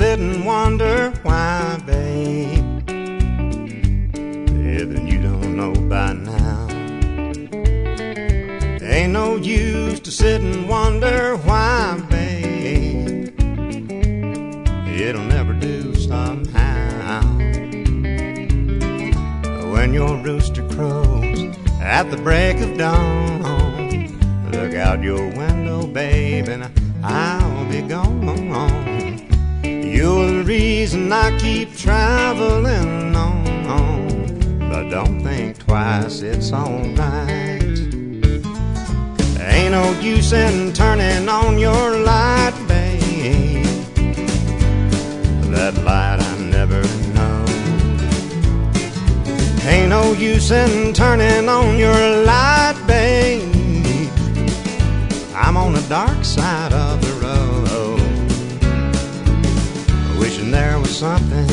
sit and wonder why, babe. Yeah, then you don't know by now. Ain't no use to sit and wonder why, babe. It'll never do somehow. When your rooster crows at the break of dawn, look out your window, babe, and I'll be gone. Reason I keep traveling on. But don't think twice, it's alright. Ain't no use in turning on your light, babe. That light I never know. Ain't no use in turning on your light, babe. I'm on the dark side of the something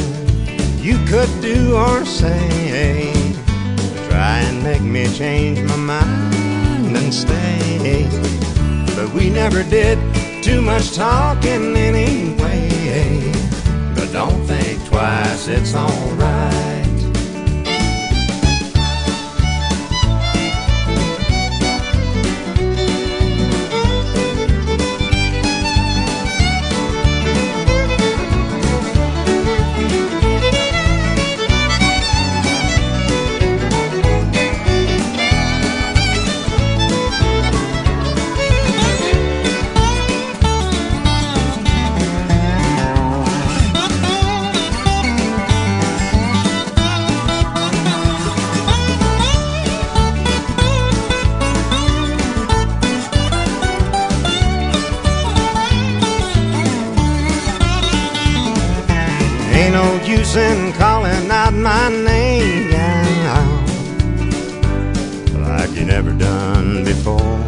you could do or say to try and make me change my mind and stay. But we never did too much talking anyway. But don't think twice, it's alright. Use in calling out my name like you never done before.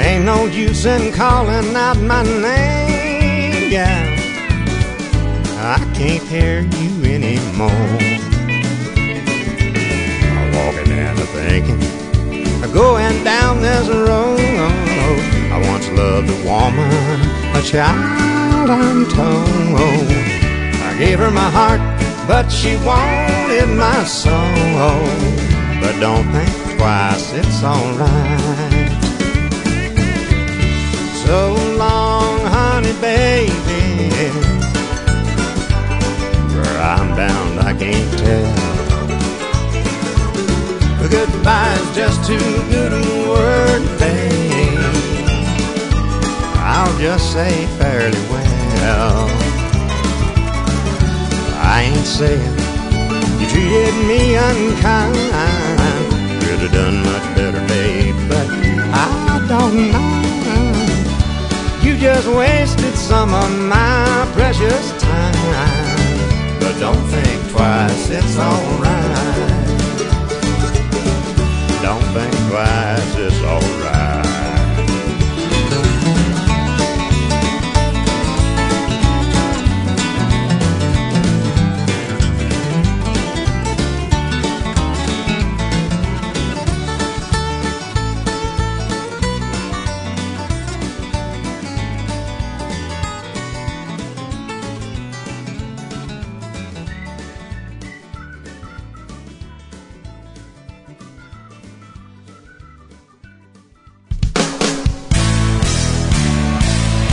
Ain't no use in calling out my name, yeah. I can't hear you anymore. I'm walking and I'm thinking, going down this road. I once loved a woman, child I'm told. I gave her my heart, but she wanted my soul. But don't think twice, it's alright. Just say fairly well. I ain't saying you treated me unkind. Could have done much better, babe, but I don't mind. You just wasted some of my precious time. But don't think twice, it's alright. Don't think twice, it's alright.